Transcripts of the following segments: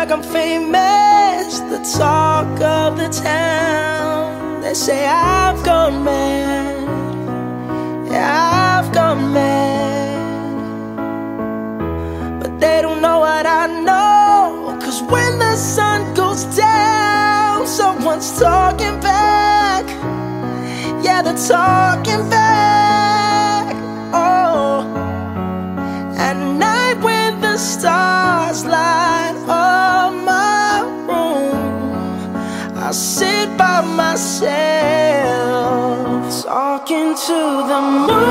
Like I'm famous, the talk of the town. They say I've gone mad. Yeah, I've gone mad. But they don't know what I know. Cause when the sun goes down, someone's talking back. Yeah, they're talking back. Oh. At night when the stars by myself. Talking to the moon,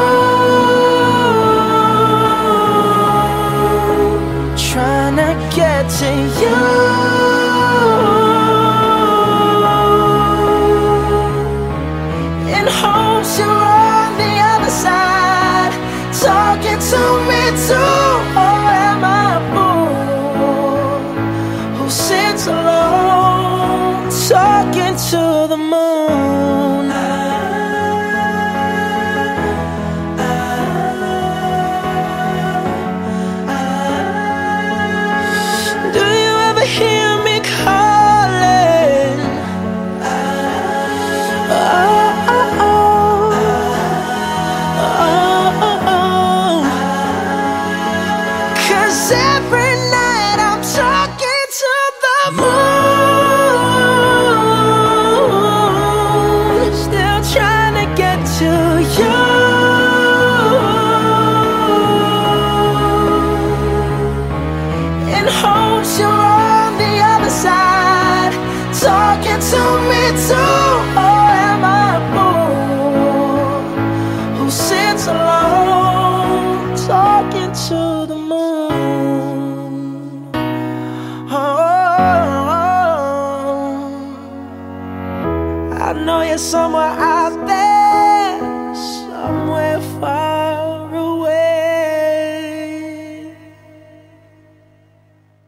trying to get to you. In hopes you're on the other side, talking to me too. Or am I a fool? Who sits alone, to the moon? Talking to me too. Or am a bo sits alone talking to the moon oh, I